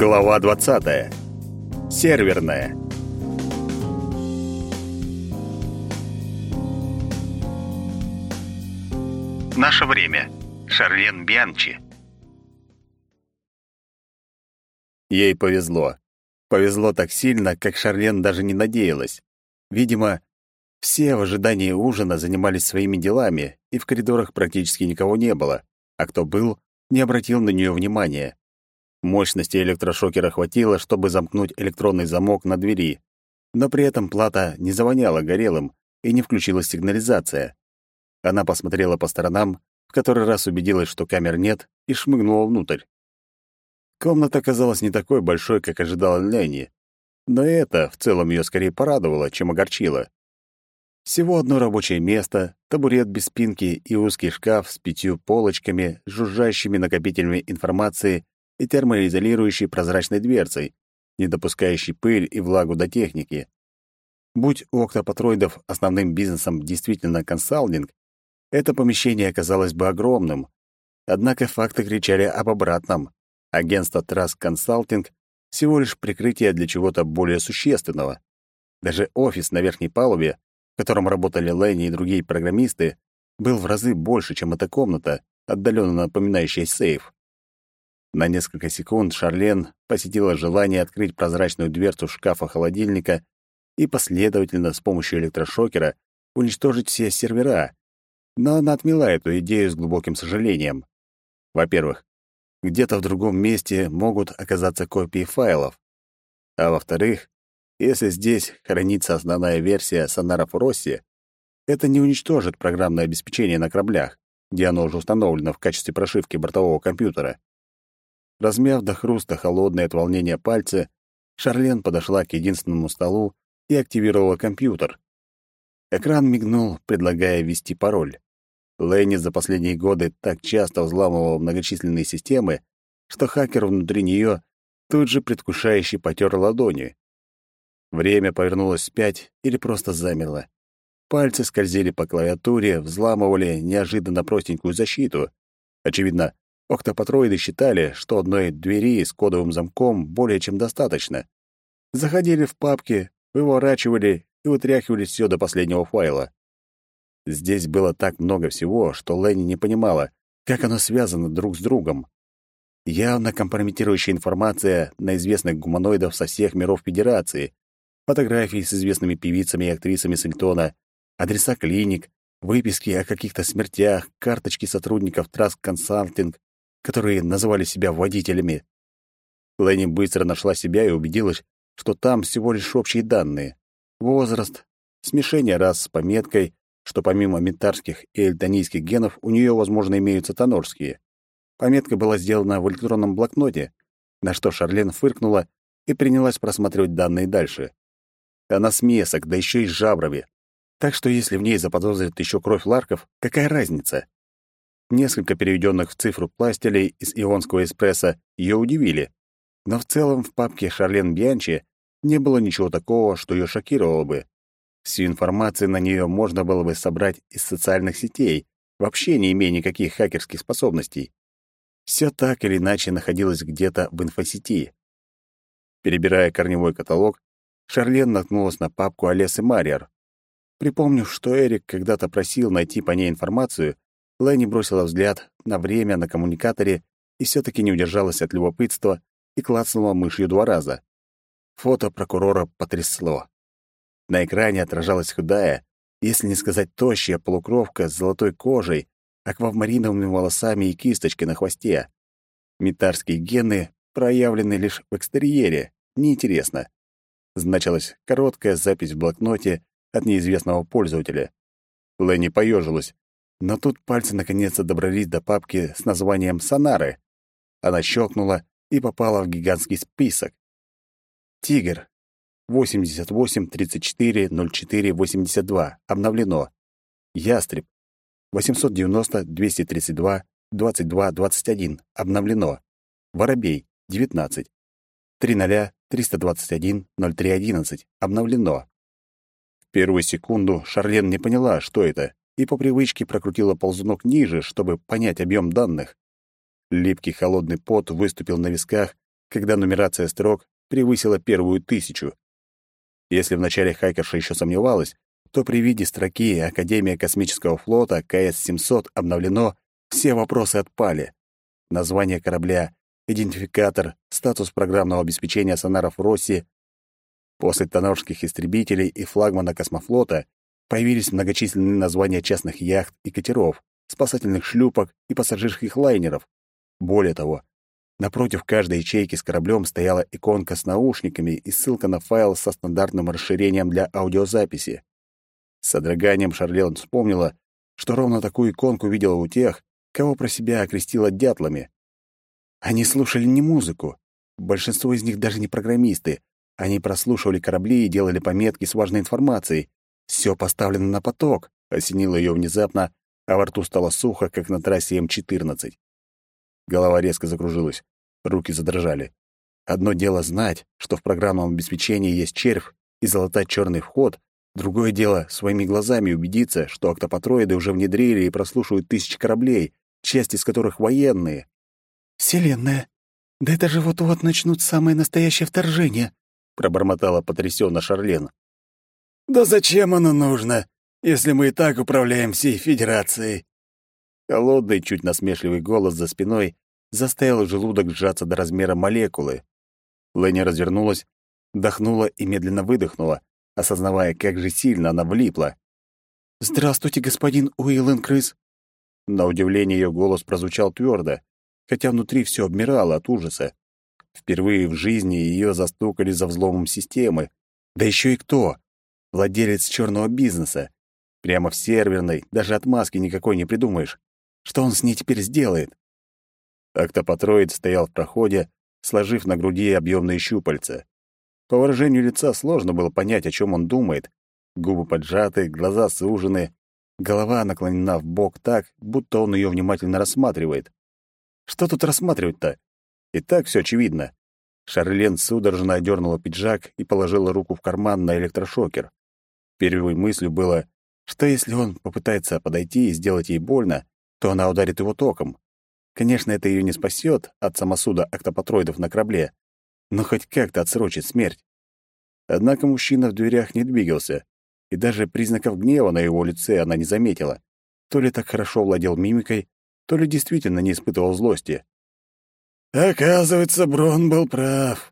Глава 20. Серверная. Наше время. Шарлен Бианчи. Ей повезло. Повезло так сильно, как Шарлен даже не надеялась. Видимо, все в ожидании ужина занимались своими делами, и в коридорах практически никого не было, а кто был, не обратил на нее внимания. Мощности электрошокера хватило, чтобы замкнуть электронный замок на двери, но при этом плата не завоняла горелым и не включилась сигнализация. Она посмотрела по сторонам, в который раз убедилась, что камер нет, и шмыгнула внутрь. Комната оказалась не такой большой, как ожидала Ленни, но это в целом ее скорее порадовало, чем огорчило. Всего одно рабочее место, табурет без спинки и узкий шкаф с пятью полочками, жужжащими накопителями информации и термоизолирующей прозрачной дверцей, не допускающей пыль и влагу до техники. Будь у октопатроидов основным бизнесом действительно консалдинг, это помещение оказалось бы огромным. Однако факты кричали об обратном. Агентство Trust Consulting — всего лишь прикрытие для чего-то более существенного. Даже офис на верхней палубе в котором работали Ленни и другие программисты, был в разы больше, чем эта комната, отдаленно напоминающая сейф. На несколько секунд Шарлен посетила желание открыть прозрачную дверцу шкафа-холодильника и последовательно с помощью электрошокера уничтожить все сервера, но она отмела эту идею с глубоким сожалением. Во-первых, где-то в другом месте могут оказаться копии файлов, а во-вторых, если здесь хранится основная версия сонаров Росси, это не уничтожит программное обеспечение на кораблях, где оно уже установлено в качестве прошивки бортового компьютера. Размяв до хруста холодные от волнения пальцы, Шарлен подошла к единственному столу и активировала компьютер. Экран мигнул, предлагая ввести пароль. Лэнни за последние годы так часто взламывал многочисленные системы, что хакер внутри нее тут же предвкушающе потер ладони. Время повернулось вспять или просто замерло. Пальцы скользили по клавиатуре, взламывали неожиданно простенькую защиту. Очевидно, октопатроиды считали, что одной двери с кодовым замком более чем достаточно. Заходили в папки, выворачивали и вытряхивали все до последнего файла. Здесь было так много всего, что Ленни не понимала, как оно связано друг с другом. Явно компрометирующая информация на известных гуманоидов со всех миров Федерации, фотографии с известными певицами и актрисами Сельтона, адреса клиник, выписки о каких-то смертях, карточки сотрудников Trust Consulting, которые называли себя водителями. Лэнни быстро нашла себя и убедилась, что там всего лишь общие данные. Возраст, смешение рас с пометкой, что помимо ментарских и эльтонийских генов у нее, возможно, имеются тонорские. Пометка была сделана в электронном блокноте, на что Шарлен фыркнула и принялась просматривать данные дальше. Она смесок, да еще и с жабрами. Так что если в ней заподозрят еще кровь ларков, какая разница? Несколько переведенных в цифру пластилей из ионского эспрессо ее удивили. Но в целом в папке Шарлен Бьянчи не было ничего такого, что ее шокировало бы. Всю информацию на нее можно было бы собрать из социальных сетей, вообще не имея никаких хакерских способностей. Все так или иначе находилось где-то в инфосети. Перебирая корневой каталог, Шарлен наткнулась на папку Олесы Марьер. Припомнив, что Эрик когда-то просил найти по ней информацию, Лэнни бросила взгляд на время на коммуникаторе и все таки не удержалась от любопытства и клацнула мышью два раза. Фото прокурора потрясло. На экране отражалась худая, если не сказать тощая полукровка с золотой кожей, аквамариновыми волосами и кисточкой на хвосте. Метарские гены проявлены лишь в экстерьере, неинтересно значилась короткая запись в блокноте от неизвестного пользователя. Ленни поежилась, но тут пальцы наконец добрались до папки с названием «Сонары». Она щелкнула и попала в гигантский список. «Тигр. 88-34-04-82. Обновлено. Ястреб. 890-232-22-21. Обновлено. Воробей. 19. 3 321-0311. Обновлено. В первую секунду Шарлен не поняла, что это, и по привычке прокрутила ползунок ниже, чтобы понять объем данных. Липкий холодный пот выступил на висках когда нумерация строк превысила первую тысячу. Если вначале хакерша еще сомневалась, то при виде строки «Академия космического флота КС-700» обновлено, все вопросы отпали. Название корабля, идентификатор, статус программного обеспечения сонаров Росси. После тонорских истребителей и флагмана космофлота появились многочисленные названия частных яхт и катеров, спасательных шлюпок и пассажирских лайнеров. Более того, напротив каждой ячейки с кораблем стояла иконка с наушниками и ссылка на файл со стандартным расширением для аудиозаписи. С содроганием Шарлен вспомнила, что ровно такую иконку видела у тех, кого про себя окрестила дятлами. Они слушали не музыку. Большинство из них даже не программисты. Они прослушивали корабли и делали пометки с важной информацией. Все поставлено на поток, осенило ее внезапно, а во рту стало сухо, как на трассе М-14. Голова резко закружилась, руки задрожали. Одно дело знать, что в программном обеспечении есть червь и залатать черный вход, другое дело своими глазами убедиться, что октопатроиды уже внедрили и прослушивают тысячи кораблей, часть из которых военные. «Вселенная, да это же вот-вот начнут самое настоящее вторжение», пробормотала потрясённо Шарлен. «Да зачем оно нужно, если мы и так управляем всей Федерацией?» Холодный, чуть насмешливый голос за спиной заставил желудок сжаться до размера молекулы. Ленни развернулась, вдохнула и медленно выдохнула, осознавая, как же сильно она влипла. «Здравствуйте, господин Уиллен Крыс». На удивление ее голос прозвучал твердо, хотя внутри все обмирало от ужаса. Впервые в жизни ее застукали за взломом системы. Да еще и кто? Владелец черного бизнеса. Прямо в серверной, даже отмазки никакой не придумаешь. Что он с ней теперь сделает? Октопатроид стоял в проходе, сложив на груди объемные щупальца. По выражению лица сложно было понять, о чем он думает. Губы поджаты, глаза сужены, голова наклонена в бок так, будто он ее внимательно рассматривает. Что тут рассматривать-то? И так все очевидно. Шарлен судорожно одернула пиджак и положила руку в карман на электрошокер. Первой мыслью было, что если он попытается подойти и сделать ей больно, то она ударит его током. Конечно, это ее не спасет от самосуда октопатроидов на корабле, но хоть как-то отсрочит смерть. Однако мужчина в дверях не двигался, и даже признаков гнева на его лице она не заметила. То ли так хорошо владел мимикой, то ли действительно не испытывал злости. «Оказывается, Брон был прав.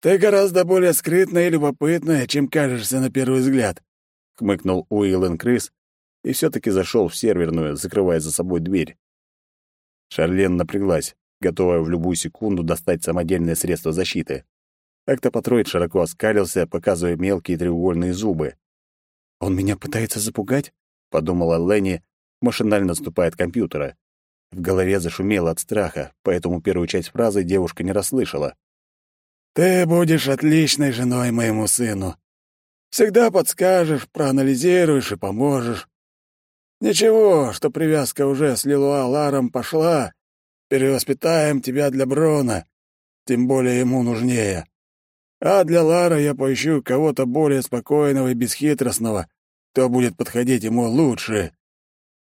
Ты гораздо более скрытная и любопытная, чем кажешься на первый взгляд», — хмыкнул Уиллен Крыс и все таки зашел в серверную, закрывая за собой дверь. Шарлен напряглась, готовая в любую секунду достать самодельное средство защиты. Эктопатроид широко оскалился, показывая мелкие треугольные зубы. «Он меня пытается запугать?» — подумала Ленни, машинально отступая от компьютера. В голове зашумело от страха, поэтому первую часть фразы девушка не расслышала. «Ты будешь отличной женой моему сыну. Всегда подскажешь, проанализируешь и поможешь. Ничего, что привязка уже с Лилуа Ларом пошла. Перевоспитаем тебя для Брона, тем более ему нужнее. А для Лара я поищу кого-то более спокойного и бесхитростного, кто будет подходить ему лучше».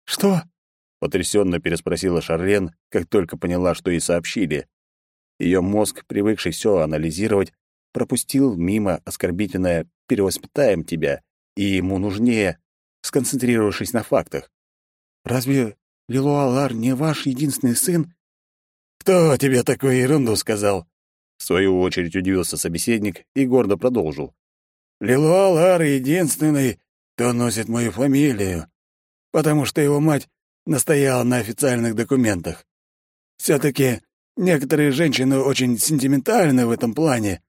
«Что?» потрясенно переспросила Шарлен, как только поняла, что ей сообщили. Ее мозг, привыкший все анализировать, пропустил мимо оскорбительное «перевоспитаем тебя», и ему нужнее, сконцентрировавшись на фактах. «Разве Лилуалар не ваш единственный сын?» «Кто тебе такую ерунду сказал?» В свою очередь удивился собеседник и гордо продолжил. «Лилуалар единственный, кто носит мою фамилию, потому что его мать настояла на официальных документах. Все-таки некоторые женщины очень сентиментальны в этом плане.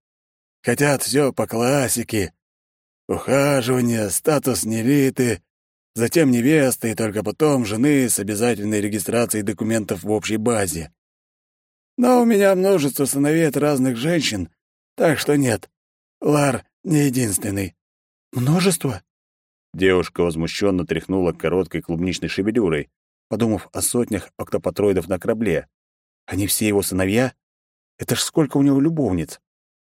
Хотят все по классике. Ухаживание, статус невиты, затем невесты и только потом жены с обязательной регистрацией документов в общей базе. Но у меня множество сыновей от разных женщин, так что нет, Лар не единственный. Множество? Девушка возмущенно тряхнула короткой клубничной шевелюрой, подумав о сотнях октопатроидов на корабле. Они все его сыновья? Это ж сколько у него любовниц!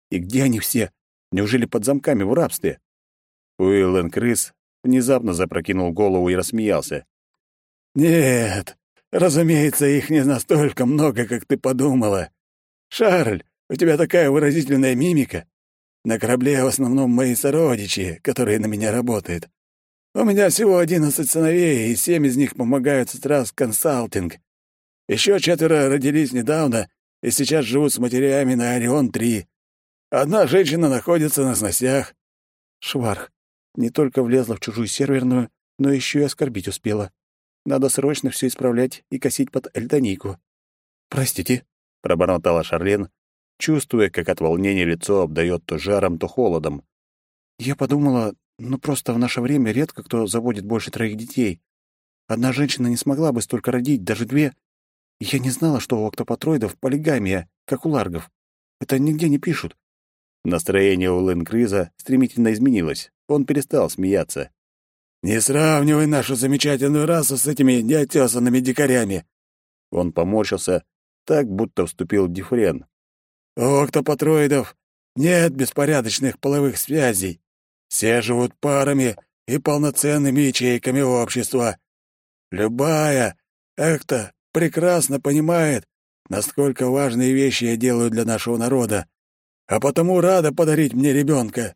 И где они все? Неужели под замками в рабстве? Уиллен Крыс внезапно запрокинул голову и рассмеялся. «Нет, разумеется, их не настолько много, как ты подумала. Шарль, У тебя такая выразительная мимика. На корабле в основном мои сородичи, которые на меня работают. У меня всего одиннадцать сыновей, и семь из них помогают с консалтинг. Еще четверо родились недавно и сейчас живут с матерями на Орион-3. Одна женщина находится на сносях. Шварх не только влезла в чужую серверную, но еще и оскорбить успела. Надо срочно все исправлять и косить под эльтонику. «Простите», — пробормотала Шарлен, чувствуя, как от волнения лицо обдает то жаром, то холодом. «Я подумала, ну просто в наше время редко кто заводит больше троих детей. Одна женщина не смогла бы столько родить, даже две. Я не знала, что у октопатроидов полигамия, как у ларгов. Это нигде не пишут». Настроение у Лэн Криза стремительно изменилось. Он перестал смеяться. «Не сравнивай нашу замечательную расу с этими неотесанными дикарями!» Он поморщился, так будто вступил в дифрен. «У октопатроидов нет беспорядочных половых связей. Все живут парами и полноценными ячейками общества. Любая экта прекрасно понимает, насколько важные вещи я делаю для нашего народа, а потому рада подарить мне ребенка.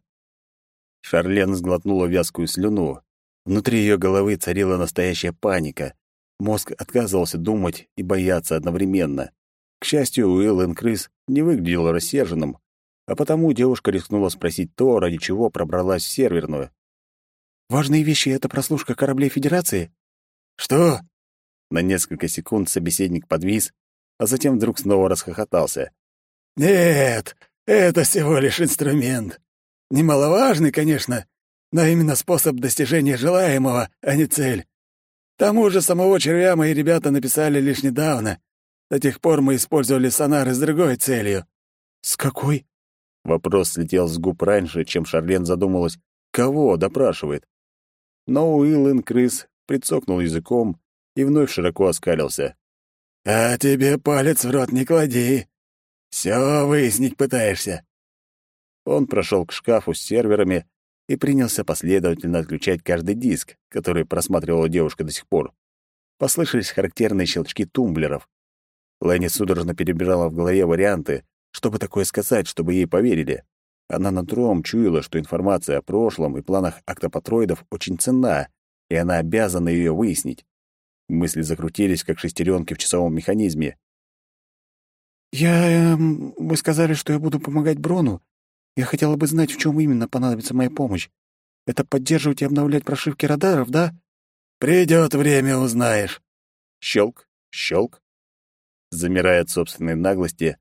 Шарлен сглотнула вязкую слюну. Внутри ее головы царила настоящая паника. Мозг отказывался думать и бояться одновременно. К счастью, Уиллен Крыс не выглядел рассерженным, а потому девушка рискнула спросить то, ради чего пробралась в серверную. «Важные вещи — это прослушка кораблей Федерации?» «Что?» На несколько секунд собеседник подвис, а затем вдруг снова расхохотался. «Нет, это всего лишь инструмент. Немаловажный, конечно, но именно способ достижения желаемого, а не цель. Тому же самого червя мои ребята написали лишь недавно. До тех пор мы использовали сонары с другой целью. С какой? Вопрос слетел с губ раньше, чем Шарлен задумалась, кого допрашивает. Но Уиллен Крыс прицокнул языком и вновь широко оскалился. «А тебе палец в рот не клади. Все выяснить пытаешься». Он прошел к шкафу с серверами и принялся последовательно отключать каждый диск, который просматривала девушка до сих пор. Послышались характерные щелчки тумблеров. Лэнни судорожно перебирала в голове варианты, чтобы такое сказать, чтобы ей поверили. Она нутром чуяла, что информация о прошлом и планах октопатроидов очень ценна, и она обязана ее выяснить. Мысли закрутились, как шестеренки в часовом механизме. «Я... Эм, вы сказали, что я буду помогать Брону. Я хотела бы знать, в чем именно понадобится моя помощь. Это поддерживать и обновлять прошивки радаров, да?» «Придет время, узнаешь». Щелк, щелк. Замирая от собственной наглости,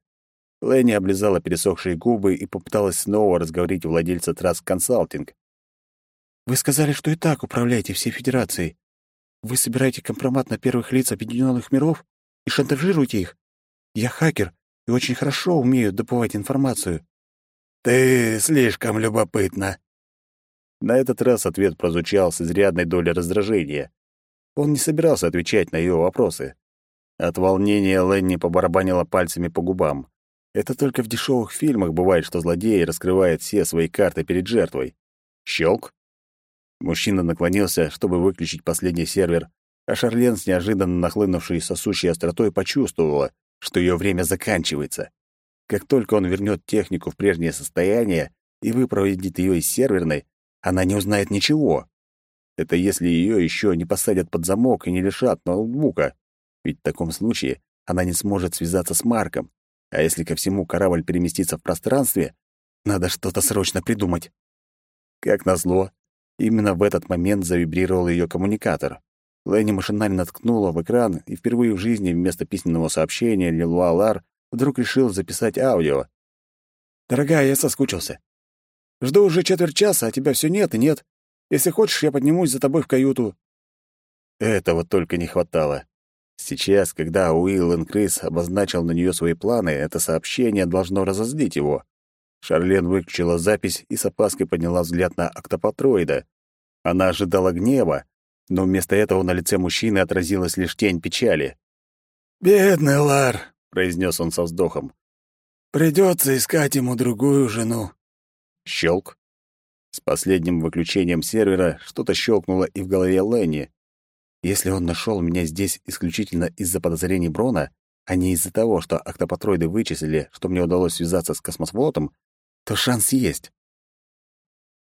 Лэнни облизала пересохшие губы и попыталась снова разговорить владельца трасс консалтинг. «Вы сказали, что и так управляете всей Федерацией. Вы собираете компромат на первых лиц Объединенных миров и шантажируете их? Я хакер и очень хорошо умею добывать информацию. «Ты слишком любопытна». На этот раз ответ прозвучал с изрядной долей раздражения. Он не собирался отвечать на ее вопросы. От волнения Ленни побарабанила пальцами по губам. Это только в дешевых фильмах бывает, что злодей раскрывает все свои карты перед жертвой. Щелк. Мужчина наклонился, чтобы выключить последний сервер, а Шарлен с неожиданно нахлынувшей сосущей остротой почувствовала, что ее время заканчивается. Как только он вернет технику в прежнее состояние и выпроводит ее из серверной, она не узнает ничего. Это если ее еще не посадят под замок и не лишат ноутбука. Ведь в таком случае она не сможет связаться с Марком. А если ко всему корабль переместится в пространстве, надо что-то срочно придумать. Как назло, именно в этот момент завибрировал ее коммуникатор. Лэнни машинально ткнула в экран и впервые в жизни вместо письменного сообщения Лилуа Лар вдруг решил записать аудио. «Дорогая, я соскучился. Жду уже четверть часа, а тебя все нет и нет. Если хочешь, я поднимусь за тобой в каюту». Этого только не хватало. Сейчас, когда Уиллен Крис обозначил на нее свои планы, это сообщение должно разозлить его. Шарлен выключила запись и с опаской подняла взгляд на октопатроида. Она ожидала гнева, но вместо этого на лице мужчины отразилась лишь тень печали. «Бедный Лар», — произнес он со вздохом. «Придется искать ему другую жену». Щелк. С последним выключением сервера что-то щелкнуло и в голове Ленни. Если он нашел меня здесь исключительно из-за подозрений Брона, а не из-за того, что октопатроиды вычислили, что мне удалось связаться с космофлотом, то шанс есть.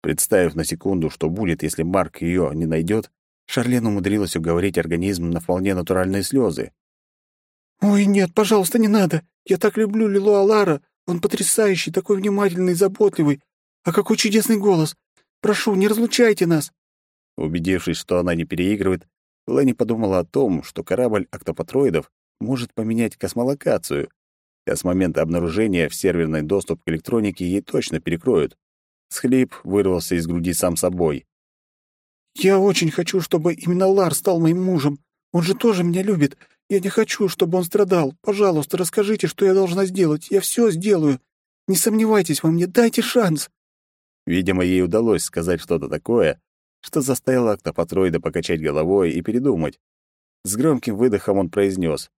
Представив на секунду, что будет, если Марк ее не найдет, Шарлен умудрилась уговорить организм на вполне натуральные слезы. «Ой, нет, пожалуйста, не надо. Я так люблю Лилу Алара. Он потрясающий, такой внимательный, заботливый. А какой чудесный голос. Прошу, не разлучайте нас». Убедившись, что она не переигрывает, Лэнни подумала о том, что корабль октопатроидов может поменять космолокацию, а с момента обнаружения в серверный доступ к электронике ей точно перекроют. Схлип вырвался из груди сам собой. «Я очень хочу, чтобы именно Лар стал моим мужем. Он же тоже меня любит. Я не хочу, чтобы он страдал. Пожалуйста, расскажите, что я должна сделать. Я все сделаю. Не сомневайтесь во мне, дайте шанс». Видимо, ей удалось сказать что-то такое, что заставило октопатроида покачать головой и передумать. С громким выдохом он произнес.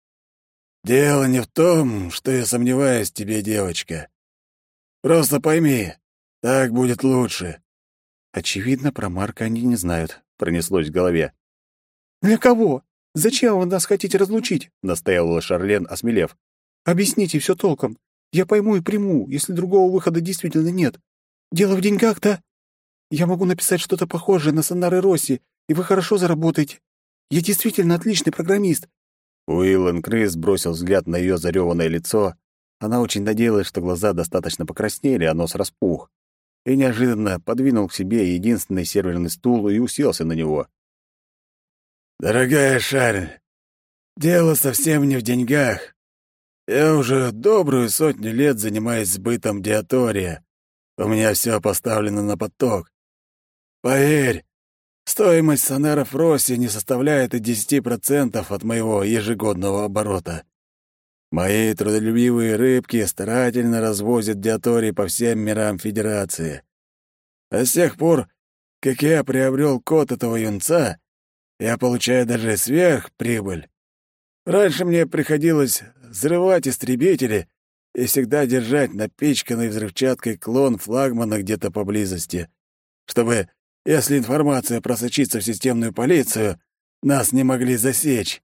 «Дело не в том, что я сомневаюсь тебе, девочка. Просто пойми, так будет лучше». Очевидно, про Марка они не знают, пронеслось в голове. «Для кого? Зачем вы нас хотите разлучить?» — настаивала Шарлен, осмелев. «Объясните все толком. Я пойму и приму, если другого выхода действительно нет. Дело в деньгах, да? Я могу написать что-то похожее на Сонары Росси, и вы хорошо заработаете. Я действительно отличный программист». Уиллен Крыс бросил взгляд на ее зареванное лицо. Она очень надеялась, что глаза достаточно покраснели, а нос распух. И неожиданно подвинул к себе единственный серверный стул и уселся на него. «Дорогая Шарль, дело совсем не в деньгах. Я уже добрую сотню лет занимаюсь сбытом диатория. У меня все поставлено на поток. Поверь, стоимость сонаров Росси не составляет и 10% от моего ежегодного оборота. Мои трудолюбивые рыбки старательно развозят диаторий по всем мирам Федерации. А с тех пор, как я приобрел код этого юнца, я получаю даже сверхприбыль. Раньше мне приходилось взрывать истребители и всегда держать напичканный взрывчаткой клон флагмана где-то поблизости, чтобы, если информация просочится в системную полицию, нас не могли засечь.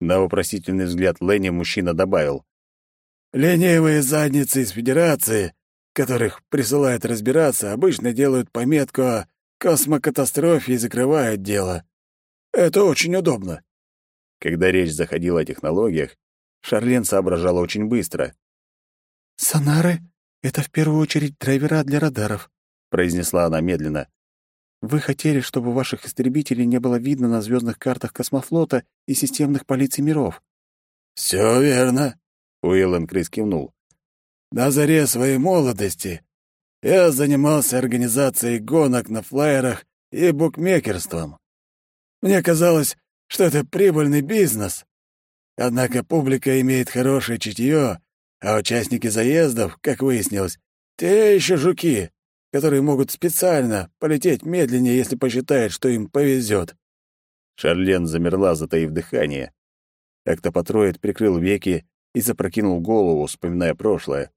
На вопросительный взгляд Ленни мужчина добавил. «Ленивые задницы из Федерации, которых присылают разбираться, обычно делают пометку о космокатастрофе и закрывают дело. Это очень удобно». Когда речь заходила о технологиях, Шарлен соображала очень быстро. «Сонары — это в первую очередь драйвера для радаров», — произнесла она медленно. «Вы хотели, чтобы ваших истребителей не было видно на звездных картах космофлота и системных полиций миров». «Все верно», — Уиллен Крис кивнул. «На заре своей молодости я занимался организацией гонок на флайерах и букмекерством. Мне казалось, что это прибыльный бизнес. Однако публика имеет хорошее чутье, а участники заездов, как выяснилось, те еще жуки, которые могут специально полететь медленнее, если посчитают, что им повезет. Шарлен замерла, затаив дыхание. Эктопатроид прикрыл веки и запрокинул голову, вспоминая прошлое.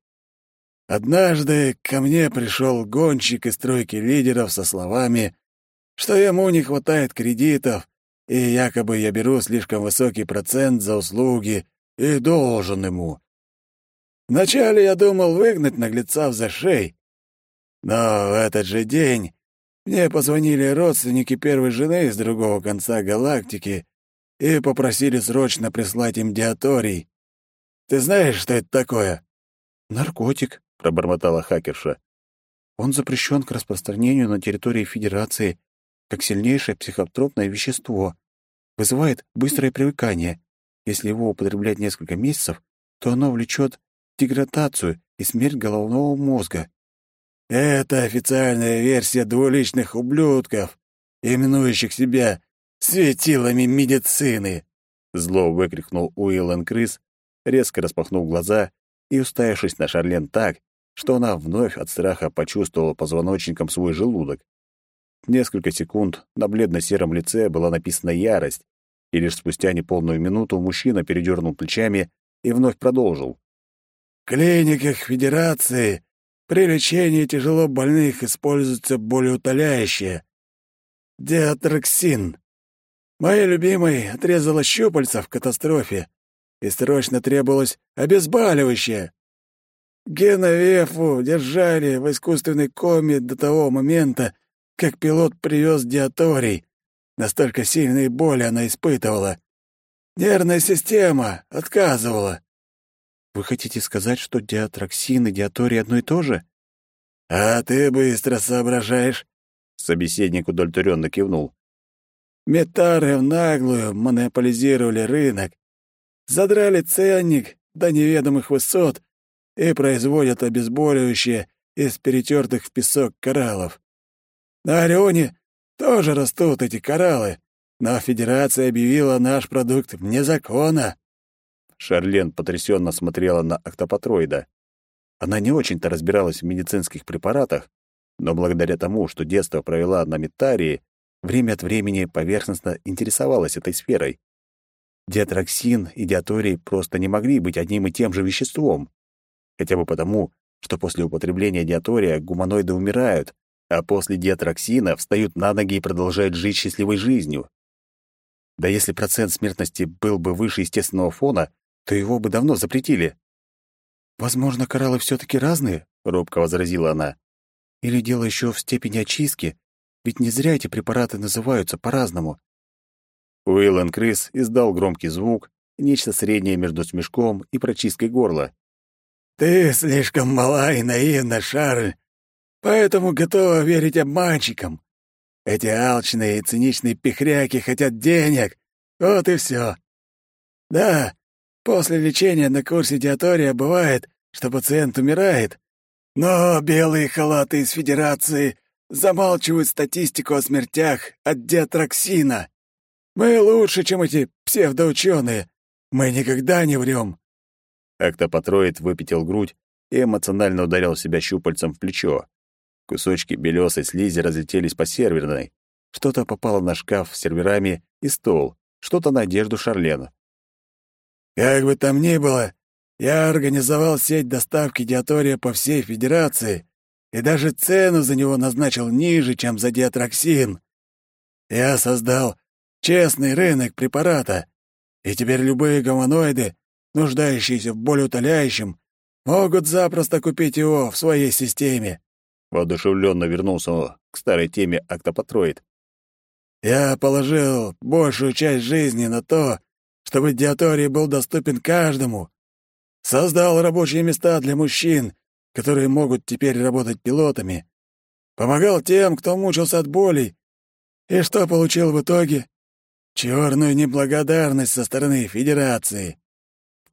Однажды ко мне пришел гонщик из тройки лидеров со словами что ему не хватает кредитов, и якобы я беру слишком высокий процент за услуги и должен ему. Вначале я думал выгнать наглеца в зашей, но в этот же день мне позвонили родственники первой жены из другого конца галактики и попросили срочно прислать им диаторий. Ты знаешь, что это такое? «Наркотик», — пробормотала хакерша. «Он запрещен к распространению на территории Федерации как сильнейшее психотропное вещество. Вызывает быстрое привыкание. Если его употреблять несколько месяцев, то оно влечет деградацию и смерть головного мозга. Это официальная версия двуличных ублюдков, именующих себя светилами медицины. Зло выкрикнул Уиллен Крыс, резко распахнув глаза и уставившись на Шарлен так, что она вновь от страха почувствовала позвоночником свой желудок. Несколько секунд на бледно-сером лице была написана ярость, и лишь спустя неполную минуту мужчина передернул плечами и вновь продолжил. «В клиниках Федерации при лечении тяжело больных используется болеутоляющее. Диатроксин. Моей любимой отрезала щупальца в катастрофе, и срочно требовалось обезболивающее. Геновефу держали в искусственной коме до того момента, как пилот привез диаторий. Настолько сильные боли она испытывала. Нервная система отказывала. Вы хотите сказать, что диатроксин и диаторий одно и то же? А ты быстро соображаешь. Собеседник удовлетворенно кивнул. Метары в наглую монополизировали рынок, задрали ценник до неведомых высот и производят обезболивающее из перетертых в песок кораллов. На Орионе тоже растут эти кораллы, но Федерация объявила наш продукт вне закона. Шарлен потрясенно смотрела на октопатроида. Она не очень-то разбиралась в медицинских препаратах, но благодаря тому, что детство провела на Метарии, время от времени поверхностно интересовалась этой сферой. Диатроксин и диаторий просто не могли быть одним и тем же веществом. Хотя бы потому, что после употребления диатория гуманоиды умирают, а после диатроксина встают на ноги и продолжают жить счастливой жизнью. Да если процент смертности был бы выше естественного фона, то его бы давно запретили. «Возможно, кораллы все таки разные?» — робко возразила она. «Или дело еще в степени очистки? Ведь не зря эти препараты называются по-разному». Уиллен Крис издал громкий звук, нечто среднее между смешком и прочисткой горла. «Ты слишком мала и наивна, Шарль, поэтому готова верить обманщикам. Эти алчные и циничные пихряки хотят денег, вот и все. Да, после лечения на курсе диатория бывает, что пациент умирает, но белые халаты из Федерации замалчивают статистику о смертях от диатроксина. Мы лучше, чем эти псевдоученые. Мы никогда не врем. Эктопатроид выпятил грудь и эмоционально ударил себя щупальцем в плечо. Кусочки белесой слизи разлетелись по серверной. Что-то попало на шкаф с серверами и стол, что-то на одежду Шарлена. «Как бы там ни было, я организовал сеть доставки диатория по всей Федерации и даже цену за него назначил ниже, чем за диатроксин. Я создал честный рынок препарата, и теперь любые гуманоиды нуждающиеся в болеутоляющем, могут запросто купить его в своей системе. Воодушевленно вернулся к старой теме Октопатроид. Я положил большую часть жизни на то, чтобы диаторий был доступен каждому. Создал рабочие места для мужчин, которые могут теперь работать пилотами. Помогал тем, кто мучился от болей. И что получил в итоге? Черную неблагодарность со стороны Федерации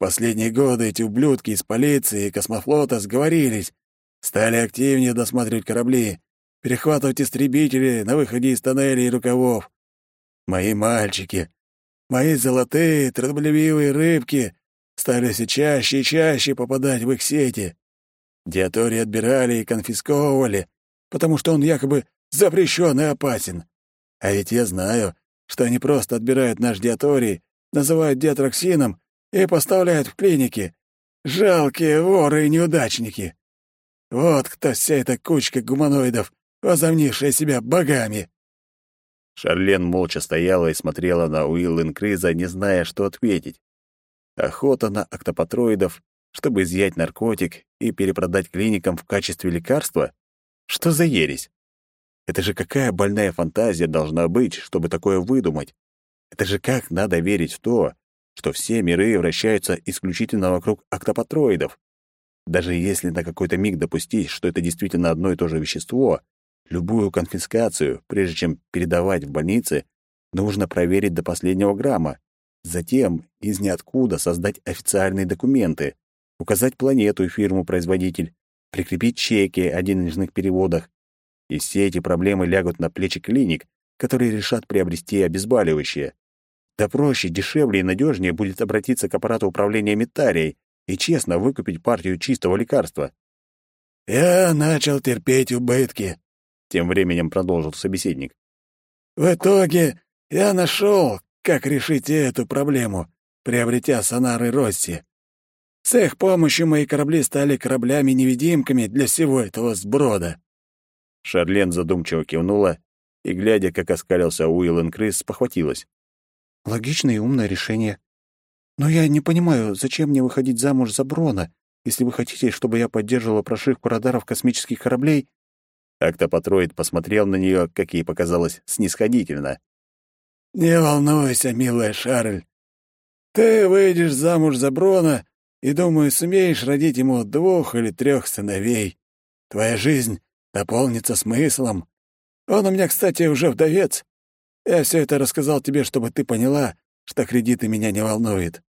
последние годы эти ублюдки из полиции и космофлота сговорились, стали активнее досматривать корабли, перехватывать истребители на выходе из тоннелей и рукавов. Мои мальчики, мои золотые трудолюбивые рыбки стали все чаще и чаще попадать в их сети. Диатории отбирали и конфисковывали, потому что он якобы запрещен и опасен. А ведь я знаю, что они просто отбирают наш диаторий, называют диатроксином и поставляют в клинике. Жалкие воры и неудачники. Вот кто вся эта кучка гуманоидов, возомнившая себя богами. Шарлен молча стояла и смотрела на Уиллен Криза, не зная, что ответить. Охота на октопатроидов, чтобы изъять наркотик и перепродать клиникам в качестве лекарства? Что за ересь? Это же какая больная фантазия должна быть, чтобы такое выдумать? Это же как надо верить в то, что все миры вращаются исключительно вокруг октопатроидов. Даже если на какой-то миг допустить, что это действительно одно и то же вещество, любую конфискацию, прежде чем передавать в больницы, нужно проверить до последнего грамма. Затем из ниоткуда создать официальные документы, указать планету и фирму-производитель, прикрепить чеки о денежных переводах. И все эти проблемы лягут на плечи клиник, которые решат приобрести обезболивающее. Да проще, дешевле и надежнее будет обратиться к аппарату управления метарией и честно выкупить партию чистого лекарства. «Я начал терпеть убытки», — тем временем продолжил собеседник. «В итоге я нашел, как решить эту проблему, приобретя сонары Росси. С их помощью мои корабли стали кораблями-невидимками для всего этого сброда». Шарлен задумчиво кивнула и, глядя, как оскалился Уиллен Крис, похватилась. Логичное и умное решение. «Но я не понимаю, зачем мне выходить замуж за Брона, если вы хотите, чтобы я поддерживала прошивку радаров космических кораблей?» Актопатроид посмотрел на нее, как ей показалось, снисходительно. «Не волнуйся, милая Шарль. Ты выйдешь замуж за Брона и, думаю, сумеешь родить ему двух или трех сыновей. Твоя жизнь наполнится смыслом. Он у меня, кстати, уже вдовец. Я все это рассказал тебе, чтобы ты поняла, что кредиты меня не волнуют.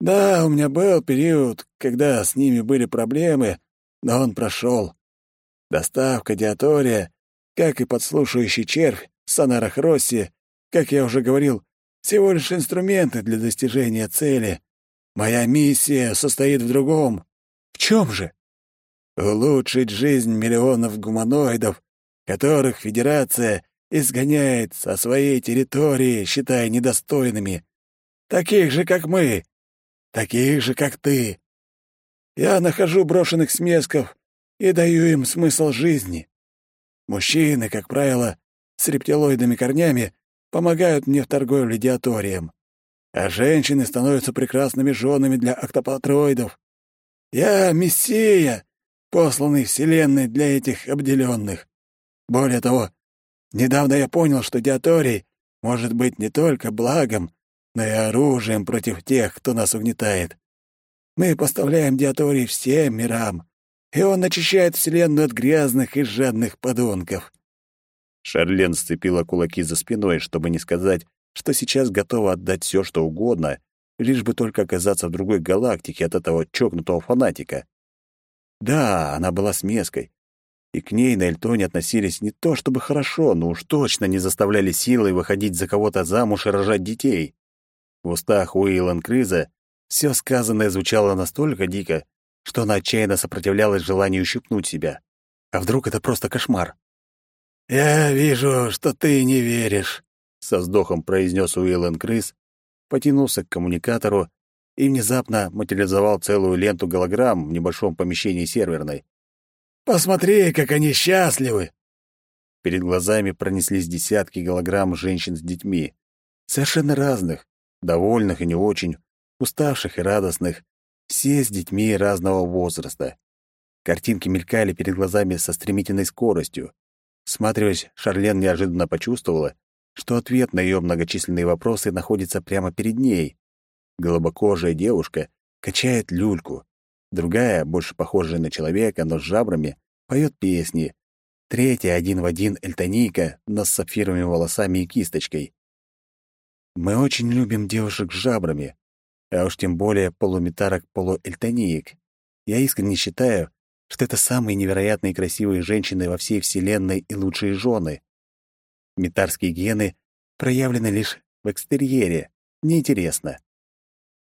Да, у меня был период, когда с ними были проблемы, но он прошел. Доставка, диатория, как и подслушивающий червь, сонарах Росси, как я уже говорил, всего лишь инструменты для достижения цели. Моя миссия состоит в другом. В чем же? Улучшить жизнь миллионов гуманоидов, которых Федерация изгоняет со своей территории, считая недостойными. Таких же, как мы. Таких же, как ты. Я нахожу брошенных смесков и даю им смысл жизни. Мужчины, как правило, с рептилоидными корнями помогают мне в торговле диаторием, а женщины становятся прекрасными женами для октопатроидов. Я — мессия, посланный Вселенной для этих обделенных. Более того, недавно я понял, что диаторий может быть не только благом, но и оружием против тех, кто нас угнетает. Мы поставляем диаторий всем мирам, и он очищает Вселенную от грязных и жадных подонков. Шарлен сцепила кулаки за спиной, чтобы не сказать, что сейчас готова отдать все, что угодно, лишь бы только оказаться в другой галактике от этого чокнутого фанатика. Да, она была смеской, и к ней на Эльтоне относились не то чтобы хорошо, но уж точно не заставляли силой выходить за кого-то замуж и рожать детей. В устах Уиллан Крыза все сказанное звучало настолько дико, что она отчаянно сопротивлялась желанию щупнуть себя. А вдруг это просто кошмар? «Я вижу, что ты не веришь», — со вздохом произнес Уиллен Крыс, потянулся к коммуникатору и внезапно материализовал целую ленту голограмм в небольшом помещении серверной. «Посмотри, как они счастливы!» Перед глазами пронеслись десятки голограмм женщин с детьми. Совершенно разных, довольных и не очень, уставших и радостных, все с детьми разного возраста. Картинки мелькали перед глазами со стремительной скоростью. Всматриваясь, Шарлен неожиданно почувствовала, что ответ на ее многочисленные вопросы находится прямо перед ней. Голубокожая девушка качает люльку. Другая, больше похожая на человека, но с жабрами, поет песни. Третья один в один эльтонийка, но с сапфировыми волосами и кисточкой. Мы очень любим девушек с жабрами, а уж тем более полуметарок-полуэльтониек. Я искренне считаю, что это самые невероятные красивые женщины во всей Вселенной и лучшие жены. Метарские гены проявлены лишь в экстерьере. Неинтересно.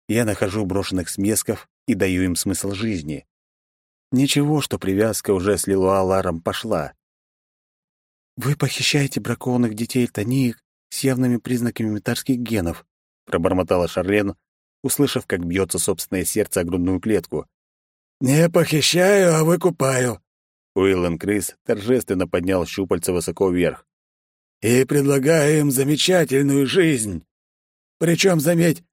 Я нахожу брошенных смесков и даю им смысл жизни. Ничего, что привязка уже с Лилуаларом пошла. «Вы похищаете бракованных детей Таниек с явными признаками метарских генов», пробормотала Шарлен, услышав, как бьется собственное сердце о грудную клетку. «Не похищаю, а выкупаю». Уиллен Крис торжественно поднял щупальца высоко вверх. «И предлагаю им замечательную жизнь. Причем, заметь,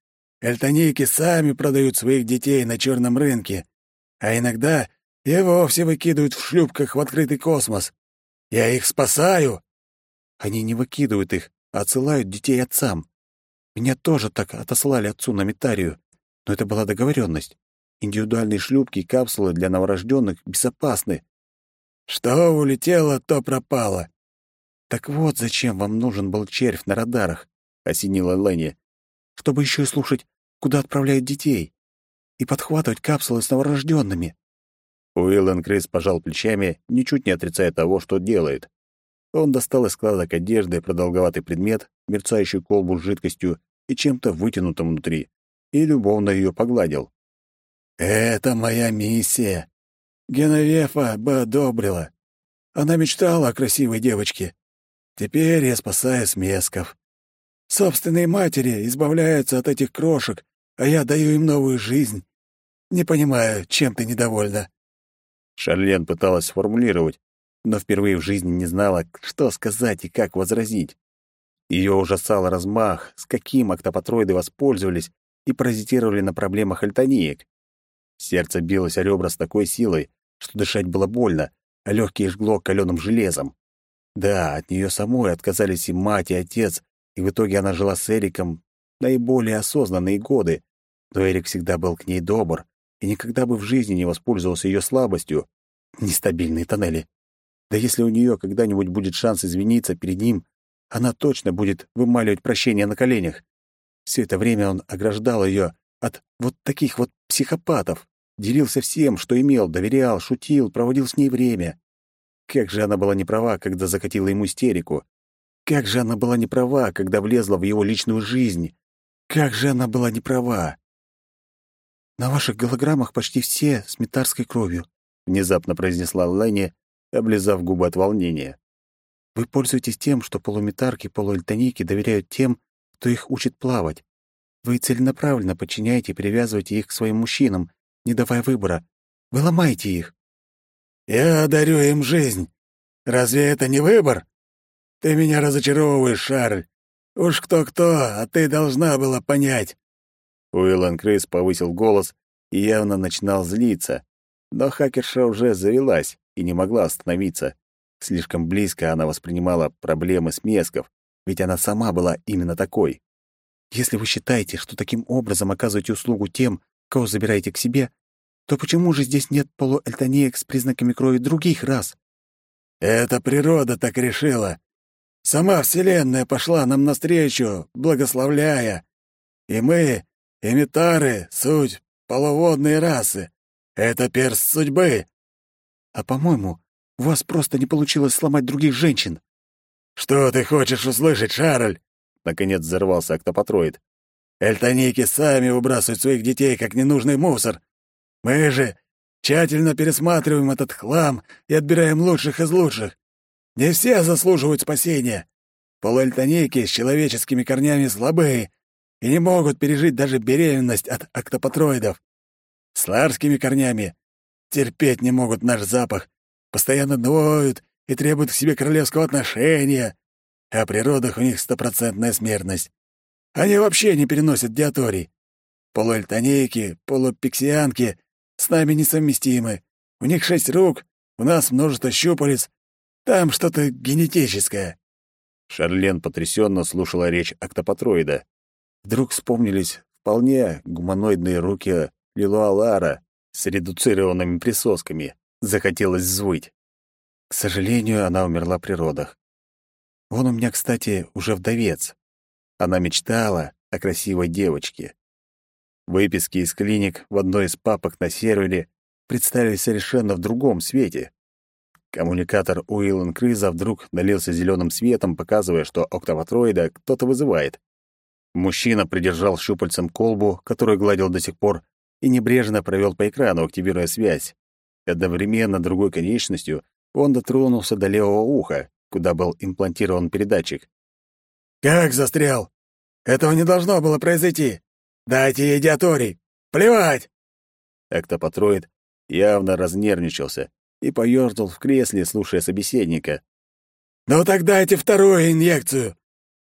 эльтонийки сами продают своих детей на черном рынке, а иногда и вовсе выкидывают в шлюпках в открытый космос. Я их спасаю». «Они не выкидывают их, а отсылают детей отцам. Меня тоже так отослали отцу на Метарию, но это была договоренность. Индивидуальные шлюпки и капсулы для новорожденных безопасны. Что улетело, то пропало. Так вот, зачем вам нужен был червь на радарах, осенила Ленни. Чтобы еще и слушать, куда отправляют детей, и подхватывать капсулы с новорожденными. Уиллен Крис пожал плечами, ничуть не отрицая того, что делает. Он достал из складок одежды продолговатый предмет, мерцающую колбу с жидкостью и чем-то вытянутым внутри, и любовно ее погладил. «Это моя миссия. Геновефа бы одобрила. Она мечтала о красивой девочке. Теперь я спасаю смесков. Собственные матери избавляются от этих крошек, а я даю им новую жизнь. Не понимаю, чем ты недовольна». Шарлен пыталась сформулировать, но впервые в жизни не знала, что сказать и как возразить. Ее ужасал размах, с каким октопатроиды воспользовались, и паразитировали на проблемах альтаниек. Сердце билось о ребра с такой силой, что дышать было больно, а легкие жгло каленым железом. Да, от нее самой отказались и мать, и отец, и в итоге она жила с Эриком наиболее осознанные годы, но Эрик всегда был к ней добр и никогда бы в жизни не воспользовался ее слабостью. Нестабильные тоннели. Да если у нее когда-нибудь будет шанс извиниться перед ним, она точно будет вымаливать прощение на коленях. Все это время он ограждал ее от вот таких вот психопатов, делился всем, что имел, доверял, шутил, проводил с ней время. Как же она была неправа, когда закатила ему истерику. Как же она была неправа, когда влезла в его личную жизнь. Как же она была неправа. «На ваших голограммах почти все с метарской кровью», — внезапно произнесла Ленни, облизав губы от волнения. «Вы пользуетесь тем, что полуметарки, полуэльтоники доверяют тем, кто их учит плавать. Вы целенаправленно подчиняете и привязываете их к своим мужчинам, не давая выбора. Вы ломаете их. Я дарю им жизнь. Разве это не выбор? Ты меня разочаровываешь, Шарль. Уж кто-кто, а ты должна была понять. Уиллан Крейс повысил голос и явно начинал злиться. Но хакерша уже завелась и не могла остановиться. Слишком близко она воспринимала проблемы смесков, ведь она сама была именно такой. Если вы считаете, что таким образом оказываете услугу тем, кого забираете к себе, то почему же здесь нет полуэльтонеек с признаками крови других рас? Это природа так решила. Сама Вселенная пошла нам навстречу, благословляя. И мы, эмитары, суть половодные расы. Это перст судьбы. А, по-моему, у вас просто не получилось сломать других женщин. Что ты хочешь услышать, Шарль? Наконец взорвался октопатроид. Эльтоники сами выбрасывают своих детей, как ненужный мусор. Мы же тщательно пересматриваем этот хлам и отбираем лучших из лучших. Не все заслуживают спасения. Полуэльтоники с человеческими корнями слабые и не могут пережить даже беременность от октопатроидов. С ларскими корнями терпеть не могут наш запах, постоянно ноют и требуют к себе королевского отношения, а при родах у них стопроцентная смертность. Они вообще не переносят диаторий. Полуэльтонейки, полупиксианки с нами несовместимы. У них шесть рук, у нас множество щупалец. Там что-то генетическое». Шарлен потрясенно слушала речь октопатроида. Вдруг вспомнились вполне гуманоидные руки Лилуа Лара с редуцированными присосками. Захотелось взвыть. К сожалению, она умерла при родах. Он у меня, кстати, уже вдовец. Она мечтала о красивой девочке. Выписки из клиник в одной из папок на сервере представились совершенно в другом свете. Коммуникатор Уиллан Криза вдруг налился зеленым светом, показывая, что октаватроида кто-то вызывает. Мужчина придержал щупальцем колбу, которую гладил до сих пор, и небрежно провел по экрану, активируя связь. Одновременно другой конечностью он дотронулся до левого уха, куда был имплантирован передатчик. «Как застрял? Этого не должно было произойти. Дайте ей диаторий. Плевать!» Эктопатроид явно разнервничался и поёрзал в кресле, слушая собеседника. «Ну так дайте вторую инъекцию.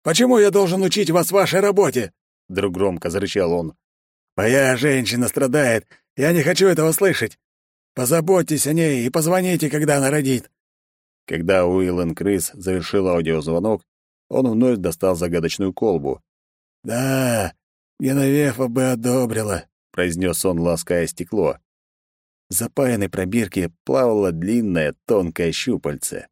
Почему я должен учить вас вашей работе?» Вдруг громко зарычал он. «Моя женщина страдает. Я не хочу этого слышать. Позаботьтесь о ней и позвоните, когда она родит». Когда Уиллен Крыс завершил аудиозвонок, он вновь достал загадочную колбу. «Да, Геновефа бы одобрила», — произнес он, лаская стекло. В запаянной пробирке плавало длинное тонкое щупальце.